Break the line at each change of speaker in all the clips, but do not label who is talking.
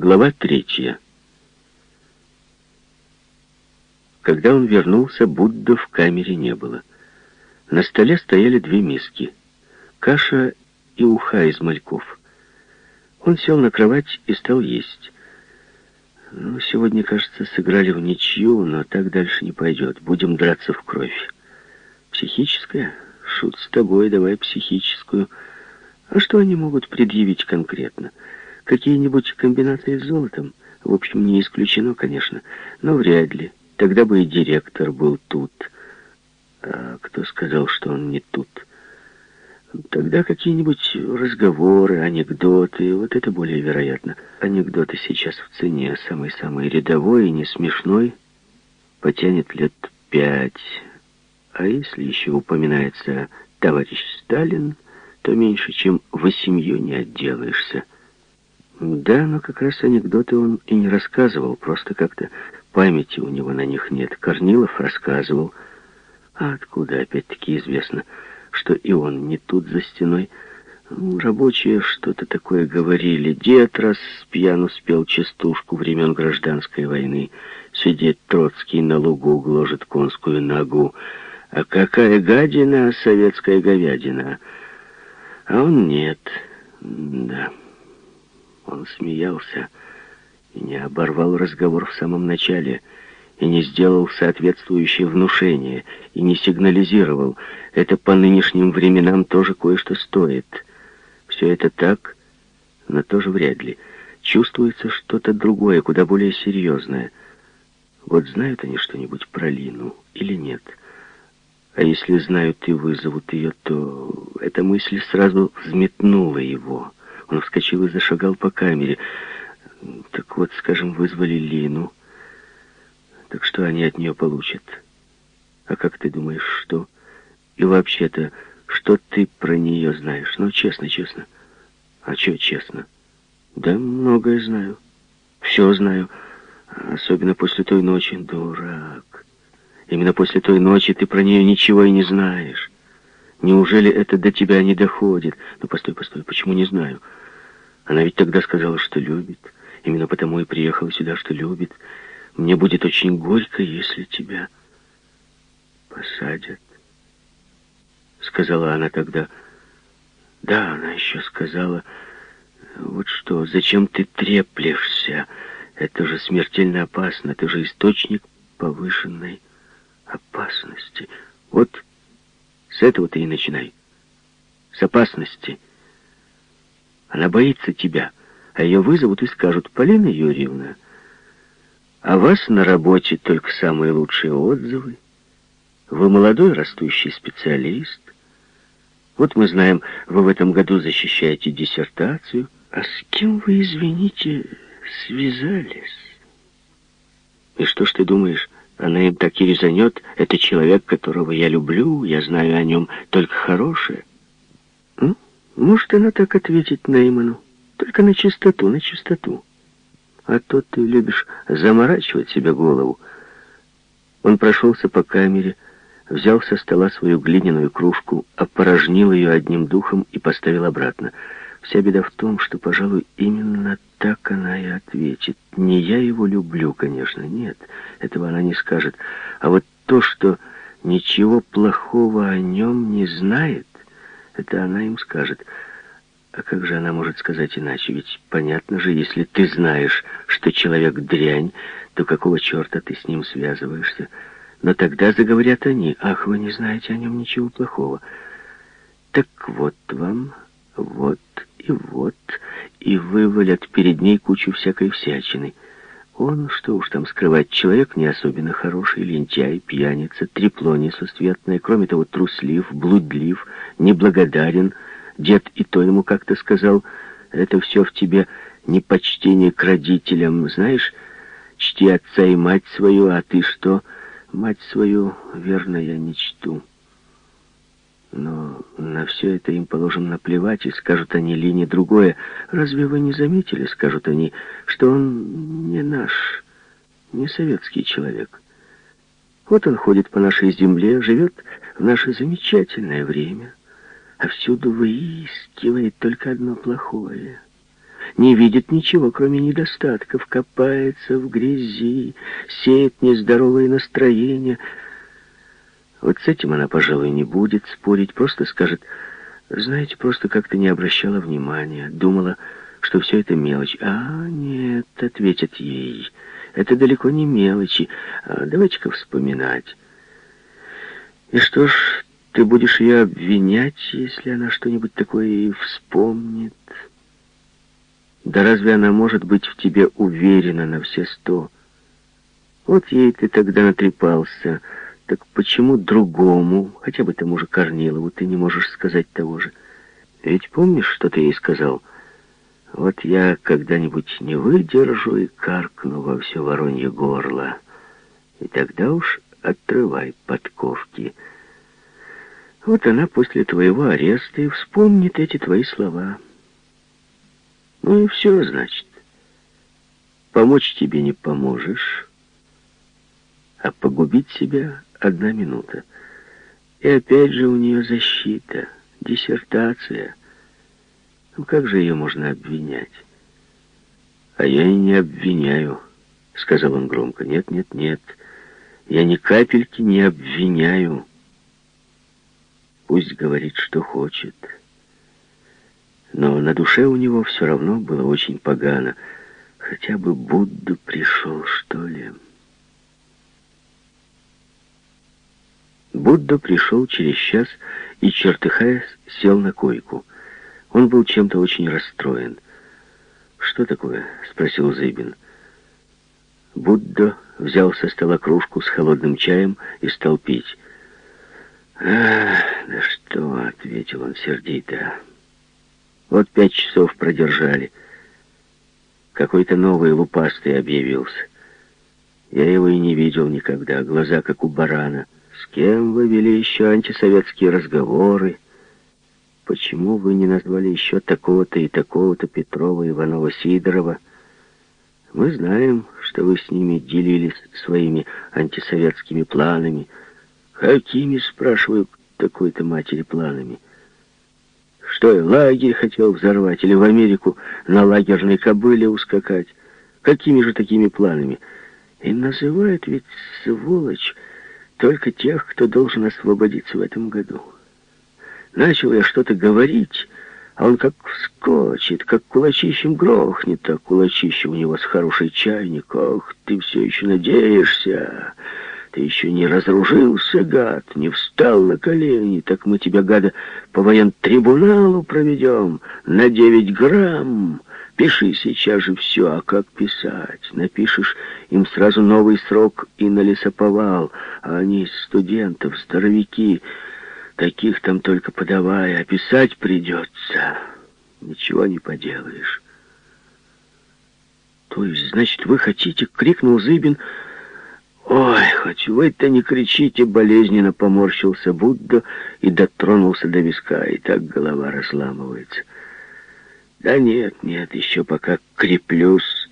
Глава третья. Когда он вернулся, Будда в камере не было. На столе стояли две миски. Каша и уха из мальков. Он сел на кровать и стал есть. Ну, сегодня, кажется, сыграли в ничью, но так дальше не пойдет. Будем драться в кровь. Психическая? Шут с тобой, давай психическую. А что они могут предъявить конкретно? Какие-нибудь комбинации с золотом? В общем, не исключено, конечно, но вряд ли. Тогда бы и директор был тут. А кто сказал, что он не тут? Тогда какие-нибудь разговоры, анекдоты, вот это более вероятно. Анекдоты сейчас в цене, самый-самый рядовой и не смешной, потянет лет пять. А если еще упоминается товарищ Сталин, то меньше, чем восемью не отделаешься. Да, но как раз анекдоты он и не рассказывал, просто как-то памяти у него на них нет. Корнилов рассказывал. А откуда опять-таки известно, что и он не тут за стеной? Ну, рабочие что-то такое говорили. Дед раз пьяну спел частушку времен гражданской войны. Сидит Троцкий на лугу, гложет конскую ногу. А какая гадина советская говядина! А он нет. Да... Он смеялся и не оборвал разговор в самом начале, и не сделал соответствующее внушение, и не сигнализировал. Это по нынешним временам тоже кое-что стоит. Все это так, но тоже вряд ли. Чувствуется что-то другое, куда более серьезное. Вот знают они что-нибудь про Лину или нет? А если знают и вызовут ее, то эта мысль сразу взметнула его. Он вскочил и зашагал по камере. Так вот, скажем, вызвали Лину. Так что они от нее получат? А как ты думаешь, что? И вообще-то, что ты про нее знаешь? Ну, честно, честно. А что честно? Да многое знаю. Все знаю. Особенно после той ночи. Дурак. Именно после той ночи ты про нее ничего и не знаешь. Неужели это до тебя не доходит? Ну, постой, постой, почему не знаю? Она ведь тогда сказала, что любит. Именно потому и приехала сюда, что любит. Мне будет очень горько, если тебя посадят. Сказала она тогда. Да, она еще сказала, вот что, зачем ты треплешься? Это же смертельно опасно, это же источник повышенной опасности. Вот с этого ты и начинай. С опасности. Она боится тебя, а ее вызовут и скажут, «Полина Юрьевна, а вас на работе только самые лучшие отзывы. Вы молодой растущий специалист. Вот мы знаем, вы в этом году защищаете диссертацию. А с кем вы, извините, связались? И что ж ты думаешь, она им так и резанет? Это человек, которого я люблю, я знаю о нем только хорошее. Может, она так ответить Нейману. Только на чистоту, на чистоту. А то ты любишь заморачивать себе голову. Он прошелся по камере, взял со стола свою глиняную кружку, опорожнил ее одним духом и поставил обратно. Вся беда в том, что, пожалуй, именно так она и ответит. Не я его люблю, конечно, нет, этого она не скажет. А вот то, что ничего плохого о нем не знает, это она им скажет. А как же она может сказать иначе? Ведь понятно же, если ты знаешь, что человек дрянь, то какого черта ты с ним связываешься? Но тогда заговорят они. Ах, вы не знаете о нем ничего плохого. Так вот вам, вот и вот, и вывалят перед ней кучу всякой всячины. Он, что уж там скрывать, человек не особенно хороший, лентяй, пьяница, трепло несусветное, кроме того, труслив, блудлив, неблагодарен. Дед и то ему как-то сказал, это все в тебе непочтение к родителям, знаешь, чти отца и мать свою, а ты что? Мать свою, верно, я не чту. Но на все это им положим наплевать, и скажут они Лине другое. Разве вы не заметили, скажут они, что он не наш, не советский человек? Вот он ходит по нашей земле, живет в наше замечательное время, а всюду выискивает только одно плохое. не видит ничего, кроме недостатков, копается в грязи, сеет нездоровые настроения. Вот с этим она, пожалуй, не будет спорить, просто скажет, знаете, просто как-то не обращала внимания, думала, что все это мелочь. А, нет, ответят ей, это далеко не мелочи, а давайте-ка вспоминать. И что ж, ты будешь ее обвинять, если она что-нибудь такое и вспомнит? Да разве она может быть в тебе уверена на все сто? Вот ей ты тогда натрепался. Так почему другому, хотя бы тому же Корнилову, ты не можешь сказать того же? Ведь помнишь, что ты ей сказал? Вот я когда-нибудь не выдержу и каркну во все воронье горло. И тогда уж отрывай подковки. Вот она после твоего ареста и вспомнит эти твои слова. Ну и все, значит. Помочь тебе не поможешь, а погубить себя одна минута. И опять же у нее защита, диссертация. Ну как же ее можно обвинять? А я и не обвиняю, сказал он громко. Нет, нет, нет, я ни капельки не обвиняю. Пусть говорит, что хочет но на душе у него все равно было очень погано. Хотя бы Будда пришел, что ли. Будда пришел через час и, чертыхаясь, сел на койку. Он был чем-то очень расстроен. «Что такое?» — спросил Зыбин. Будда взял со стола кружку с холодным чаем и стал пить. «Ах, да что!» — ответил он сердито. Вот пять часов продержали. Какой-то новый лупастый объявился. Я его и не видел никогда, глаза как у барана. Кем вы вели еще антисоветские разговоры? Почему вы не назвали еще такого-то и такого-то Петрова, Иванова, Сидорова? Мы знаем, что вы с ними делились своими антисоветскими планами. Какими, спрашиваю, такой-то матери планами? Что, лагерь хотел взорвать или в Америку на лагерной кобыле ускакать? Какими же такими планами? И называют ведь сволочь только тех, кто должен освободиться в этом году. Начал я что-то говорить, а он как вскочит, как кулачищем грохнет, а кулачище у него с хороший чайник. Ох, ты все еще надеешься... Ты еще не разоружился, гад, не встал на колени, так мы тебя, гада, по воентрибуналу проведем на девять грамм. Пиши сейчас же все, а как писать? Напишешь им сразу новый срок и на лесоповал, а они студентов, здоровяки, таких там только подавай, а писать придется. Ничего не поделаешь. То есть, значит, вы хотите, крикнул Зыбин, — «Ой, хоть вы-то не кричите!» — болезненно поморщился Будда и дотронулся до виска, и так голова разламывается. «Да нет, нет, еще пока креплюсь,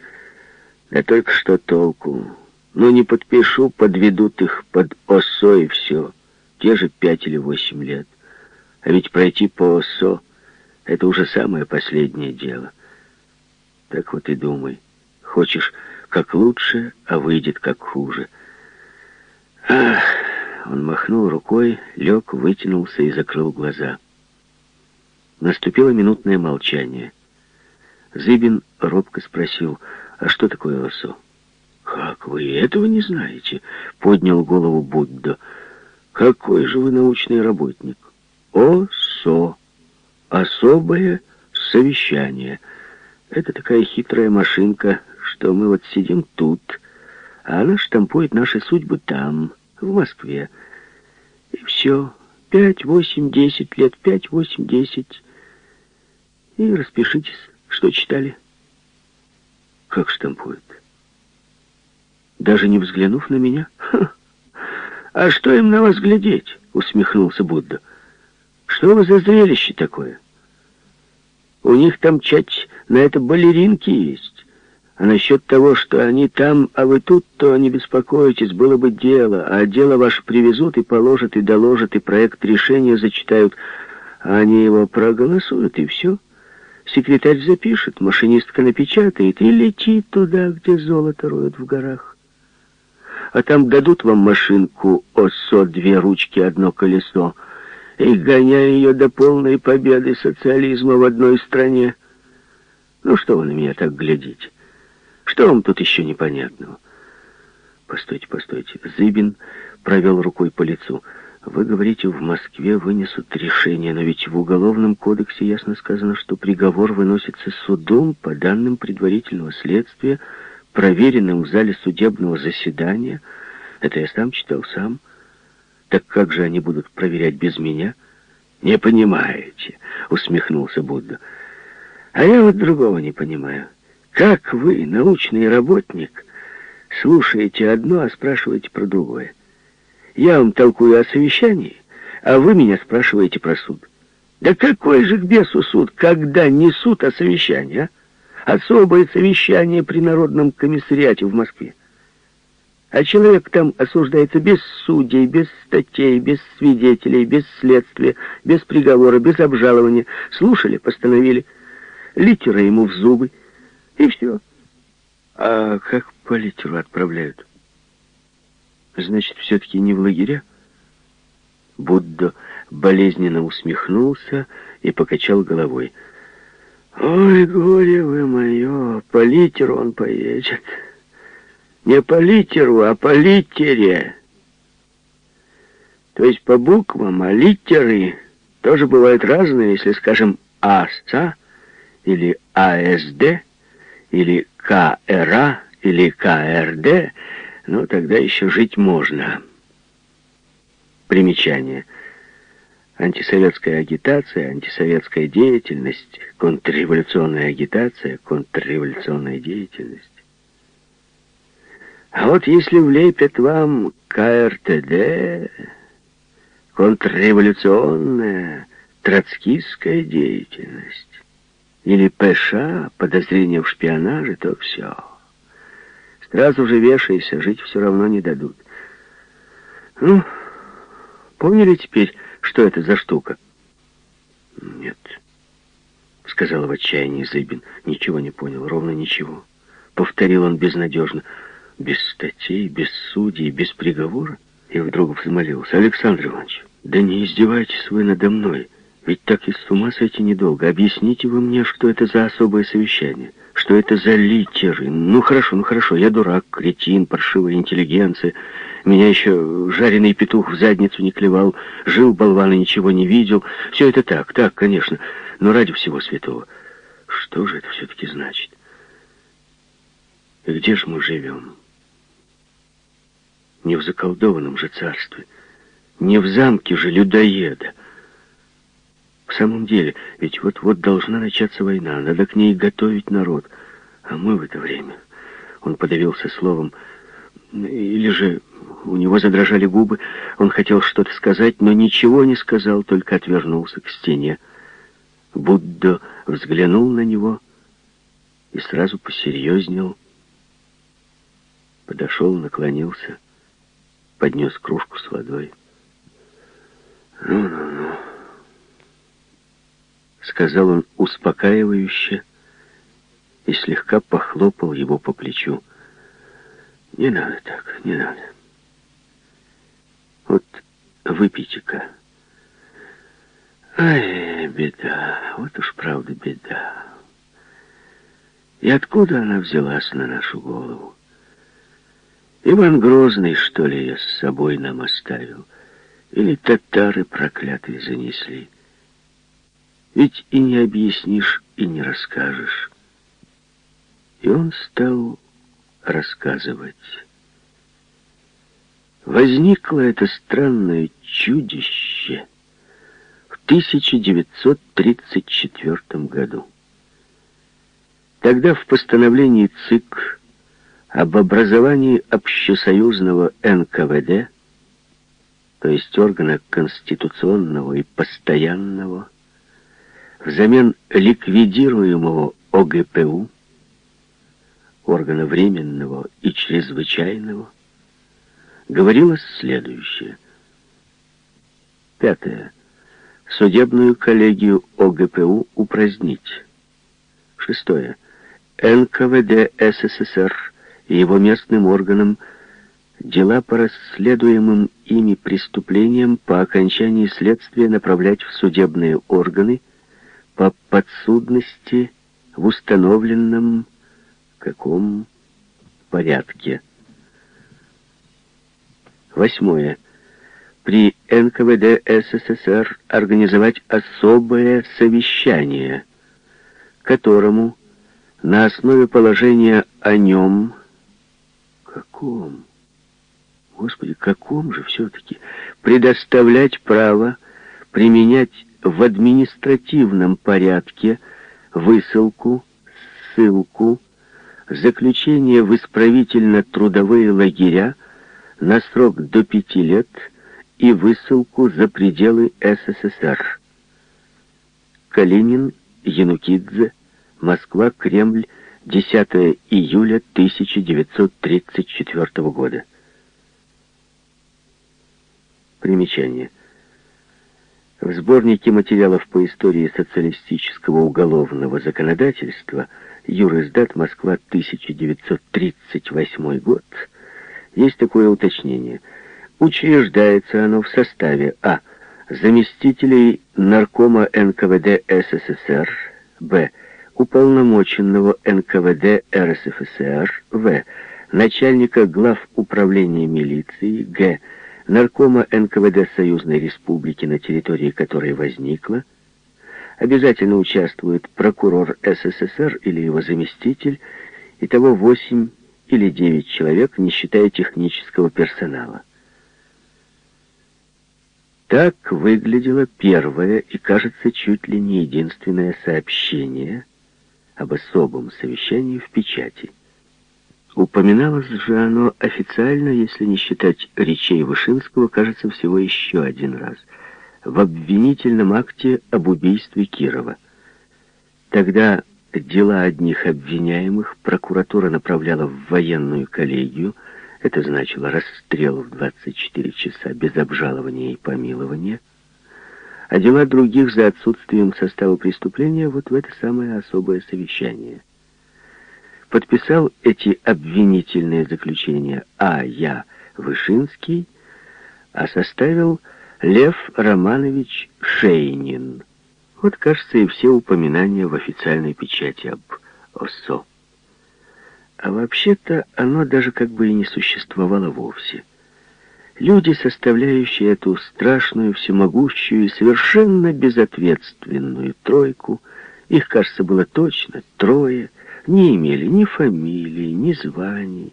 да только что толку. Ну, не подпишу, подведут их под ОСО и все. Те же пять или восемь лет. А ведь пройти по ОСО — это уже самое последнее дело. Так вот и думай. Хочешь как лучше, а выйдет как хуже». Ах! Он махнул рукой, лег, вытянулся и закрыл глаза. Наступило минутное молчание. Зыбин робко спросил, а что такое ОСО? «Как вы этого не знаете?» — поднял голову Будда. «Какой же вы научный работник?» «ОСО. Особое совещание. Это такая хитрая машинка, что мы вот сидим тут, а она штампует наши судьбы там, в Москве. И все. Пять, восемь, десять лет, пять, восемь, десять. И распишитесь, что читали. Как штампует? Даже не взглянув на меня? Ха. А что им на вас глядеть? Усмехнулся Будда. Что вы за зрелище такое? У них там чать на это балеринки есть. А насчет того, что они там, а вы тут, то не беспокойтесь, было бы дело. А дело ваше привезут и положат, и доложат, и проект решения зачитают. А они его проголосуют, и все. Секретарь запишет, машинистка напечатает и летит туда, где золото роют в горах. А там дадут вам машинку ОСО, две ручки, одно колесо, и гоняя ее до полной победы социализма в одной стране. Ну что вы на меня так глядите? Что вам тут еще непонятного? Постойте, постойте. Зыбин провел рукой по лицу. Вы говорите, в Москве вынесут решение, но ведь в Уголовном кодексе ясно сказано, что приговор выносится судом по данным предварительного следствия, проверенным в зале судебного заседания. Это я сам читал сам. Так как же они будут проверять без меня? Не понимаете, усмехнулся Будда. А я вот другого не понимаю. Как вы, научный работник, слушаете одно, а спрашиваете про другое? Я вам толкую о совещании, а вы меня спрашиваете про суд. Да какой же к бесу суд, когда не суд, а совещание, а? Особое совещание при Народном комиссариате в Москве. А человек там осуждается без судей, без статей, без свидетелей, без следствия, без приговора, без обжалования. Слушали, постановили. Литера ему в зубы. И все. А как по литеру отправляют? Значит, все-таки не в лагеря? Будда болезненно усмехнулся и покачал головой. «Ой, горе вы мое, по литеру он поедет. Не по литеру, а по литере. То есть по буквам, а литеры тоже бывают разные, если, скажем, АСА или АСД или КРА или КРД — ну, тогда еще жить можно. Примечание. Антисоветская агитация, антисоветская деятельность, контрреволюционная агитация, контрреволюционная деятельность. А вот если влепят вам КРТД, контрреволюционная, троцкистская деятельность, или ПШ, подозрение в шпионаже, то все. Сразу же вешайся, жить все равно не дадут. Ну, поняли теперь, что это за штука? Нет, сказал в отчаянии Зыбин. Ничего не понял, ровно ничего. Повторил он безнадежно. Без статей, без судей, без приговора. И вдруг взмолился. Александр Иванович, да не издевайтесь вы надо мной. Ведь так и с ума сойти недолго. Объясните вы мне, что это за особое совещание что это за литеры. Ну хорошо, ну хорошо, я дурак, кретин, паршивая интеллигенция. Меня еще жареный петух в задницу не клевал, жил болван и ничего не видел. Все это так, так, конечно, но ради всего святого. Что же это все-таки значит? И где же мы живем? Не в заколдованном же царстве, не в замке же людоеда. В самом деле, ведь вот-вот должна начаться война, надо к ней готовить народ. А мы в это время... Он подавился словом, или же у него задрожали губы, он хотел что-то сказать, но ничего не сказал, только отвернулся к стене. Будда взглянул на него и сразу посерьезнел. Подошел, наклонился, поднес кружку с водой. «Ну-ну-ну», сказал он успокаивающе и слегка похлопал его по плечу. «Не надо так, не надо. Вот выпейте-ка». Ай, беда, вот уж правда беда. И откуда она взялась на нашу голову? Иван Грозный, что ли, я с собой нам оставил? Или татары проклятые занесли? Ведь и не объяснишь, и не расскажешь. И он стал рассказывать. Возникло это странное чудище в 1934 году. Тогда в постановлении ЦИК об образовании общесоюзного НКВД, то есть органа конституционного и постоянного, взамен ликвидируемого ОГПУ, органа временного и чрезвычайного, говорилось следующее. Пятое. Судебную коллегию ОГПУ упразднить. Шестое. НКВД СССР и его местным органам дела по расследуемым ими преступлениям по окончании следствия направлять в судебные органы по подсудности в установленном каком порядке. Восьмое. При НКВД СССР организовать особое совещание, которому на основе положения о нем... Каком? Господи, каком же все-таки? Предоставлять право применять в административном порядке высылку, ссылку, заключение в исправительно-трудовые лагеря на срок до пяти лет и высылку за пределы СССР. Калинин, Янукидзе, Москва, Кремль, 10 июля 1934 года. Примечание. В сборнике материалов по истории социалистического уголовного законодательства Юриздат Москва 1938 год есть такое уточнение. Учреждается оно в составе А. Заместителей наркома НКВД СССР Б. Уполномоченного НКВД РСФСР В. Начальника глав управления милиции Г наркома НКВД Союзной Республики, на территории которой возникла, обязательно участвует прокурор СССР или его заместитель, и того 8 или 9 человек, не считая технического персонала. Так выглядело первое и, кажется, чуть ли не единственное сообщение об особом совещании в печати. Упоминалось же оно официально, если не считать речей Вышинского, кажется, всего еще один раз, в обвинительном акте об убийстве Кирова. Тогда дела одних обвиняемых прокуратура направляла в военную коллегию, это значило расстрел в 24 часа без обжалования и помилования, а дела других за отсутствием состава преступления вот в это самое особое совещание – подписал эти обвинительные заключения А. Я. Вышинский, а составил Лев Романович Шейнин. Вот, кажется, и все упоминания в официальной печати об ОСО. А вообще-то оно даже как бы и не существовало вовсе. Люди, составляющие эту страшную, всемогущую и совершенно безответственную тройку, их, кажется, было точно трое, не имели ни фамилии, ни званий,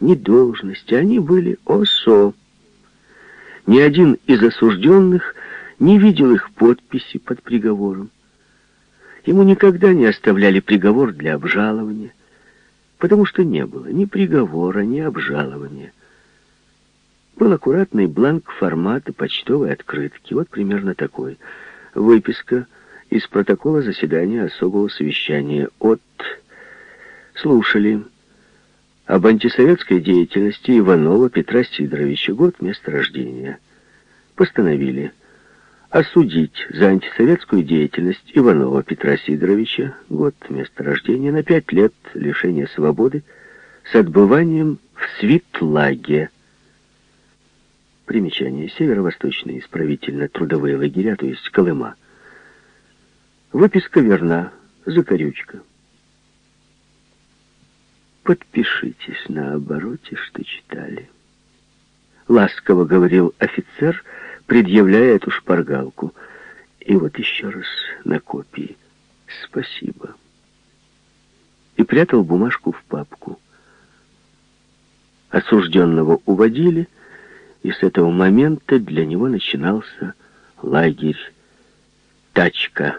ни должности. Они были ОСО. Ни один из осужденных не видел их подписи под приговором. Ему никогда не оставляли приговор для обжалования, потому что не было ни приговора, ни обжалования. Был аккуратный бланк формата почтовой открытки, вот примерно такой. Выписка из протокола заседания особого совещания от слушали об антисоветской деятельности Иванова Петра Сидоровича, год места рождения. Постановили осудить за антисоветскую деятельность Иванова Петра Сидоровича, год места рождения, на пять лет лишения свободы с отбыванием в Свитлаге. Примечание. Северо-восточные исправительно-трудовые лагеря, то есть Колыма. Выписка верна, закорючка. Подпишитесь на обороте, что читали. Ласково говорил офицер, предъявляя эту шпаргалку. И вот еще раз на копии. Спасибо. И прятал бумажку в папку. Осужденного уводили, и с этого момента для него начинался лагерь «Тачка».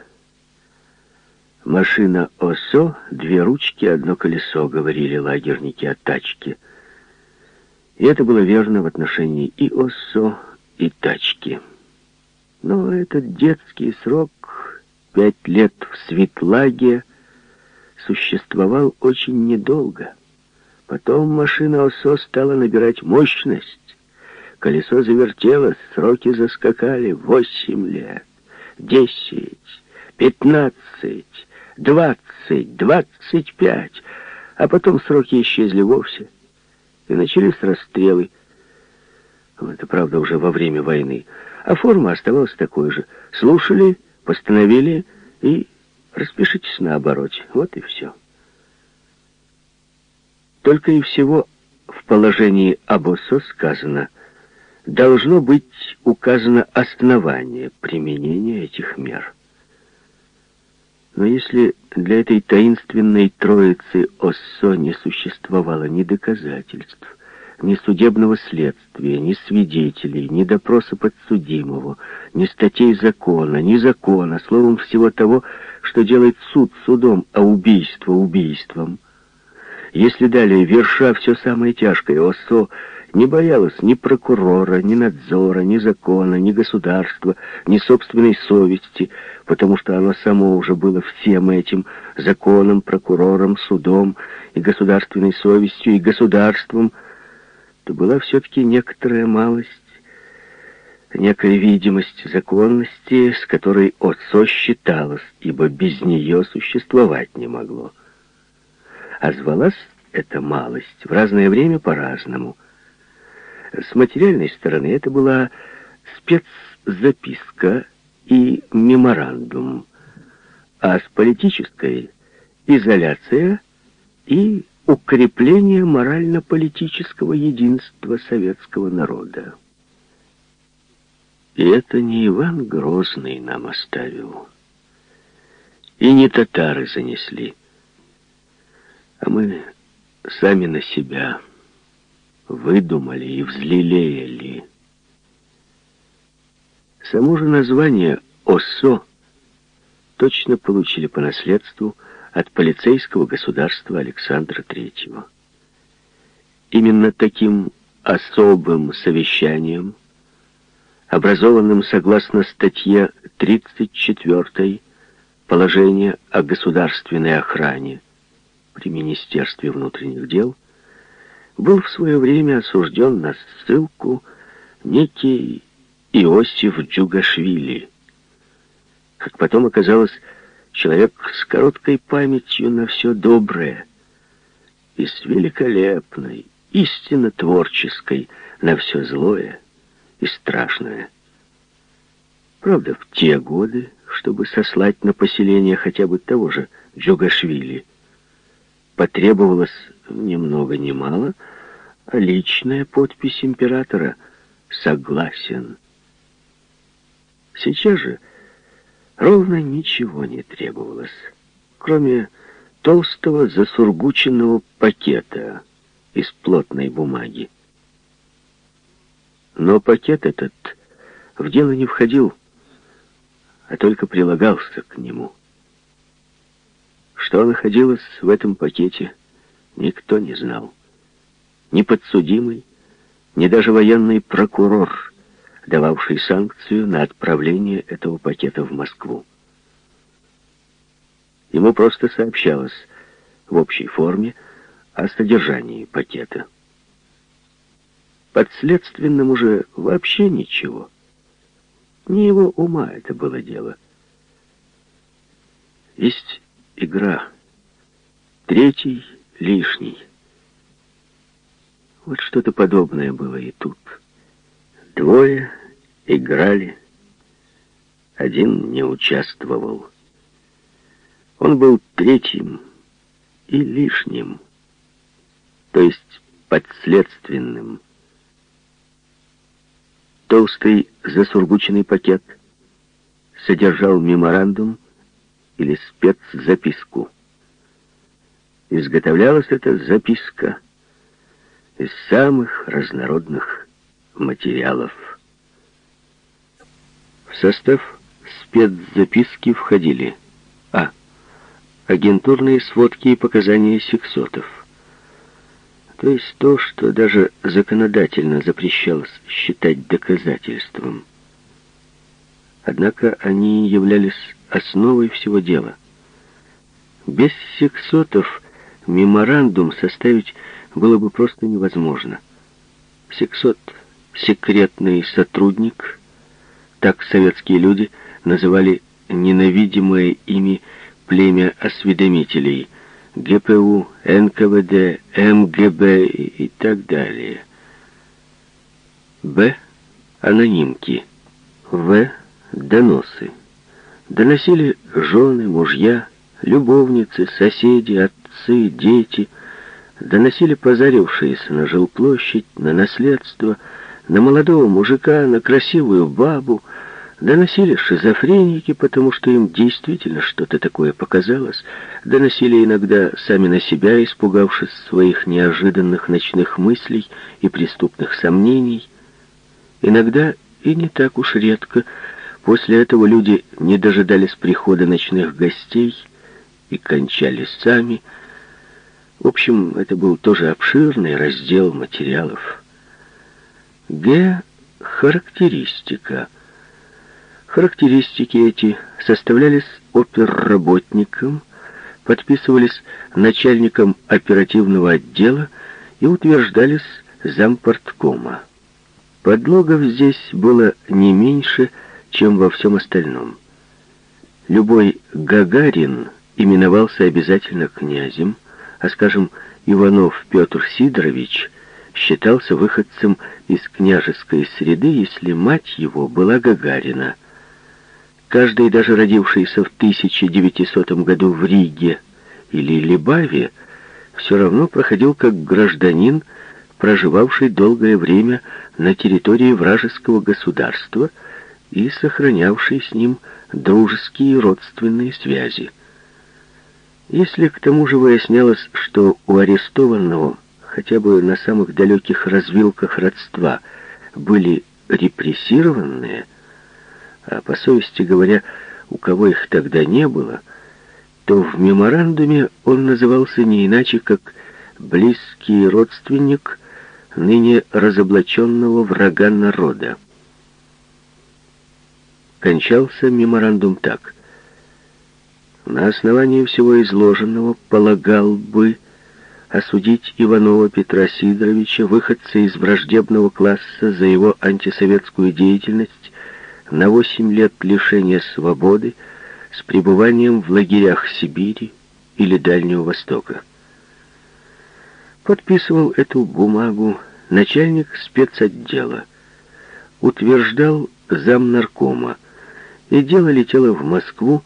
«Машина ОСО, две ручки, одно колесо», — говорили лагерники о тачке. И это было верно в отношении и ОСО, и тачки. Но этот детский срок, пять лет в Светлаге, существовал очень недолго. Потом машина ОСО стала набирать мощность. Колесо завертелось, сроки заскакали. Восемь лет, десять, пятнадцать, двадцать, двадцать пять, а потом сроки исчезли вовсе, и начались расстрелы. Это, правда, уже во время войны. А форма оставалась такой же. Слушали, постановили и распишитесь на обороте. Вот и все. Только и всего в положении Абосо сказано, должно быть указано основание применения этих мер. Но если для этой таинственной троицы Оссо не существовало ни доказательств, ни судебного следствия, ни свидетелей, ни допроса подсудимого, ни статей закона, ни закона, словом, всего того, что делает суд судом, а убийство убийством. Если далее, верша все самое тяжкое, ОСО не боялась ни прокурора, ни надзора, ни закона, ни государства, ни собственной совести, потому что оно само уже было всем этим законом, прокурором, судом и государственной совестью, и государством, то была все-таки некоторая малость, некая видимость законности, с которой отцо считалось, ибо без нее существовать не могло. А звалась эта малость в разное время по-разному. С материальной стороны это была спецзаписка и меморандум, а с политической — изоляция и укрепление морально-политического единства советского народа. И это не Иван Грозный нам оставил, и не татары занесли, а мы сами на себя выдумали и взлелеяли. Само же название «ОСО» точно получили по наследству от полицейского государства Александра III. Именно таким особым совещанием, образованным согласно статье 34 положения о государственной охране при Министерстве внутренних дел, был в свое время осужден на ссылку некий Иосиф Джугашвили. Как потом оказалось, человек с короткой памятью на все доброе и с великолепной, истинно творческой на все злое и страшное. Правда, в те годы, чтобы сослать на поселение хотя бы того же Джугашвили, потребовалось ни много ни мало, личная подпись императора «Согласен». Сейчас же ровно ничего не требовалось, кроме толстого засургученного пакета из плотной бумаги. Но пакет этот в дело не входил, а только прилагался к нему. Что находилось в этом пакете, никто не знал. Ни подсудимый, ни даже военный прокурор — дававший санкцию на отправление этого пакета в Москву. Ему просто сообщалось в общей форме о содержании пакета. Подследственным уже вообще ничего. Не его ума это было дело. Есть игра. Третий лишний. Вот что-то подобное было и тут. Двое играли, один не участвовал. Он был третьим и лишним, то есть подследственным. Толстый засургученный пакет содержал меморандум или спецзаписку. Изготовлялась эта записка из самых разнородных материалов. В состав спецзаписки входили А. Агентурные сводки и показания сексотов. То есть то, что даже законодательно запрещалось считать доказательством. Однако они являлись основой всего дела. Без сексотов меморандум составить было бы просто невозможно. Сексот секретный сотрудник, так советские люди называли ненавидимое ими племя осведомителей ГПУ, НКВД, МГБ и так далее. Б. Анонимки. В. Доносы. Доносили жены, мужья, любовницы, соседи, отцы, дети. Доносили позарившиеся на жилплощадь, на наследство, на молодого мужика, на красивую бабу, Доносили шизофреники, потому что им действительно что-то такое показалось. Доносили иногда сами на себя, испугавшись своих неожиданных ночных мыслей и преступных сомнений. Иногда, и не так уж редко, после этого люди не дожидались прихода ночных гостей и кончали сами. В общем, это был тоже обширный раздел материалов. Г. Характеристика – Характеристики эти составлялись оперработником, подписывались начальником оперативного отдела и утверждались зампорткома. Подлогов здесь было не меньше, чем во всем остальном. Любой Гагарин именовался обязательно князем, а, скажем, Иванов Петр Сидорович считался выходцем из княжеской среды, если мать его была Гагарина – Каждый, даже родившийся в 1900 году в Риге или Либаве, все равно проходил как гражданин, проживавший долгое время на территории вражеского государства и сохранявший с ним дружеские и родственные связи. Если к тому же выяснялось, что у арестованного хотя бы на самых далеких развилках родства были репрессированные, а по совести говоря, у кого их тогда не было, то в меморандуме он назывался не иначе, как «близкий родственник ныне разоблаченного врага народа». Кончался меморандум так. На основании всего изложенного полагал бы осудить Иванова Петра Сидоровича, выходца из враждебного класса за его антисоветскую деятельность, на 8 лет лишения свободы с пребыванием в лагерях Сибири или Дальнего Востока. Подписывал эту бумагу начальник спецотдела, утверждал замнаркома, и дело летело в Москву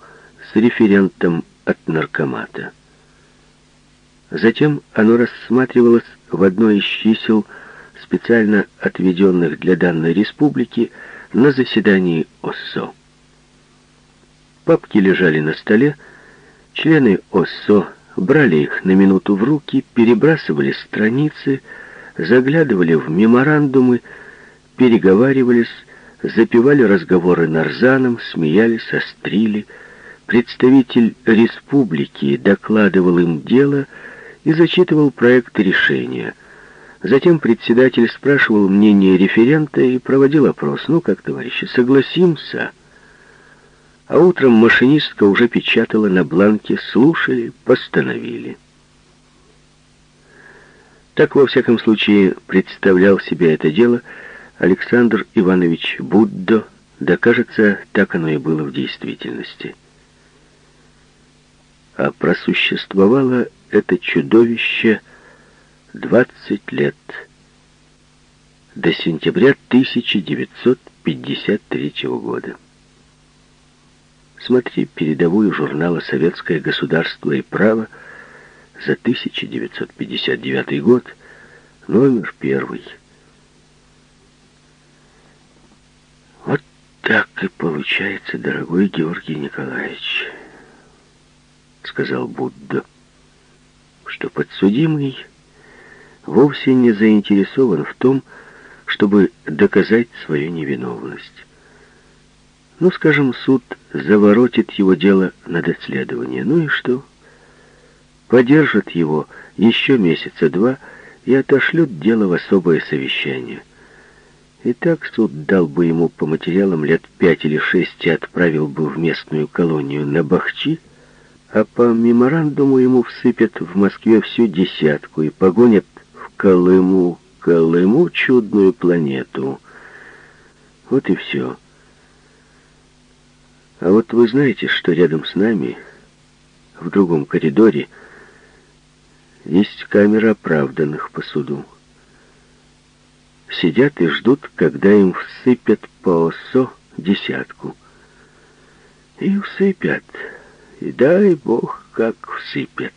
с референтом от наркомата. Затем оно рассматривалось в одной из чисел, специально отведенных для данной республики, на заседании ОССО. Папки лежали на столе, члены ОССО брали их на минуту в руки, перебрасывали страницы, заглядывали в меморандумы, переговаривались, запивали разговоры нарзаном, смеялись, острили. Представитель республики докладывал им дело и зачитывал проект решения — Затем председатель спрашивал мнение референта и проводил опрос. «Ну как, товарищи, согласимся?» А утром машинистка уже печатала на бланке «Слушали, постановили». Так, во всяком случае, представлял себе это дело Александр Иванович Буддо, да, кажется, так оно и было в действительности. А просуществовало это чудовище – 20 лет. До сентября 1953 года. Смотри передовую журнала «Советское государство и право» за 1959 год, номер первый. Вот так и получается, дорогой Георгий Николаевич, сказал Будда, что подсудимый вовсе не заинтересован в том, чтобы доказать свою невиновность. Ну, скажем, суд заворотит его дело на доследование. Ну и что? Подержат его еще месяца два и отошлют дело в особое совещание. И так суд дал бы ему по материалам лет пять или шесть и отправил бы в местную колонию на Бахчи, а по меморандуму ему всыпят в Москве всю десятку и погонят Колыму, Колыму, чудную планету. Вот и все. А вот вы знаете, что рядом с нами в другом коридоре, есть камера оправданных по суду. Сидят и ждут, когда им всыпят по ОСО десятку. И всыпят. И дай бог, как всыпят.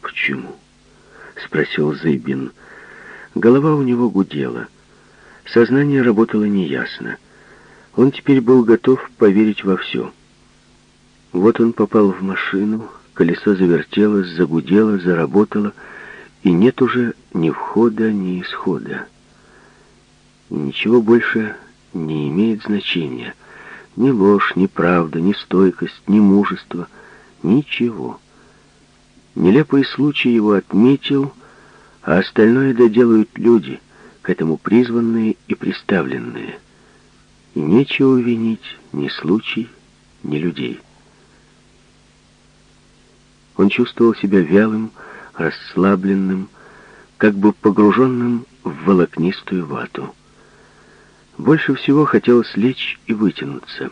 «Почему?» — спросил Зыбин. Голова у него гудела. Сознание работало неясно. Он теперь был готов поверить во все. Вот он попал в машину, колесо завертелось, загудело, заработало, и нет уже ни входа, ни исхода. Ничего больше не имеет значения. Ни ложь, ни правда, ни стойкость, ни мужество. Ничего. Нелепый случай его отметил, а остальное доделают люди, к этому призванные и приставленные. И нечего винить ни случай, ни людей. Он чувствовал себя вялым, расслабленным, как бы погруженным в волокнистую вату. Больше всего хотелось лечь и вытянуться.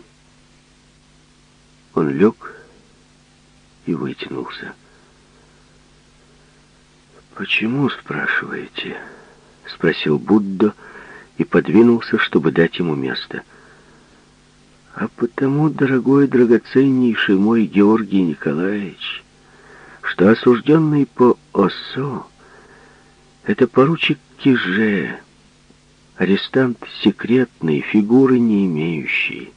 Он лег и вытянулся. «Почему, спрашиваете?» — спросил Будда и подвинулся, чтобы дать ему место. «А потому, дорогой, драгоценнейший мой Георгий Николаевич, что осужденный по ОСО — это поручик Киже, арестант секретный, фигуры не имеющий.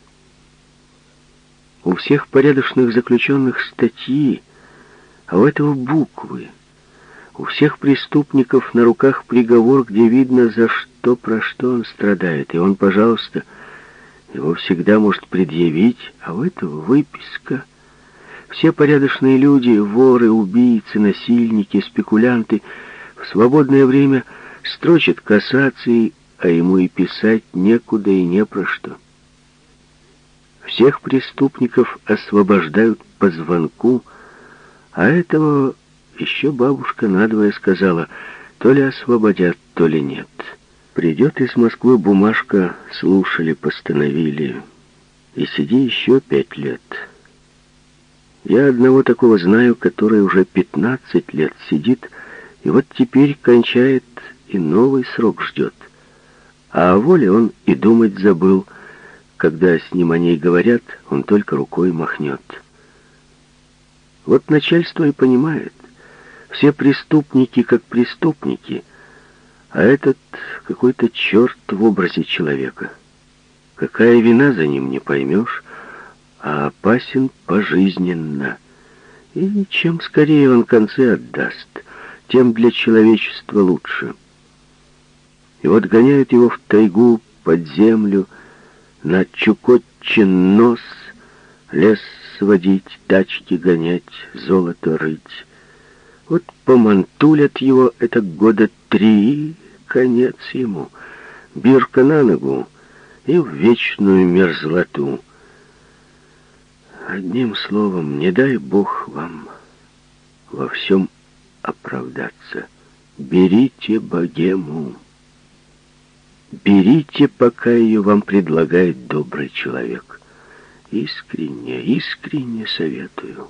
У всех порядочных заключенных статьи, а у этого буквы — у всех преступников на руках приговор, где видно, за что, про что он страдает. И он, пожалуйста, его всегда может предъявить, а у этого выписка. Все порядочные люди, воры, убийцы, насильники, спекулянты, в свободное время строчат кассации, а ему и писать некуда и не про что. Всех преступников освобождают по звонку, а этого еще бабушка надвое сказала, то ли освободят, то ли нет. Придет из Москвы бумажка, слушали, постановили. И сиди еще пять лет. Я одного такого знаю, который уже пятнадцать лет сидит, и вот теперь кончает и новый срок ждет. А о воле он и думать забыл. Когда с ним о ней говорят, он только рукой махнет. Вот начальство и понимает. Все преступники как преступники, а этот какой-то черт в образе человека. Какая вина за ним, не поймешь, а опасен пожизненно. И чем скорее он концы отдаст, тем для человечества лучше. И вот гоняют его в тайгу, под землю, на Чукотчин нос, лес сводить, тачки гонять, золото рыть. Вот помантулят его это года три, конец ему. Бирка на ногу и в вечную мерзлоту. Одним словом, не дай Бог вам во всем оправдаться. Берите богему. Берите, пока ее вам предлагает добрый человек. Искренне, искренне советую.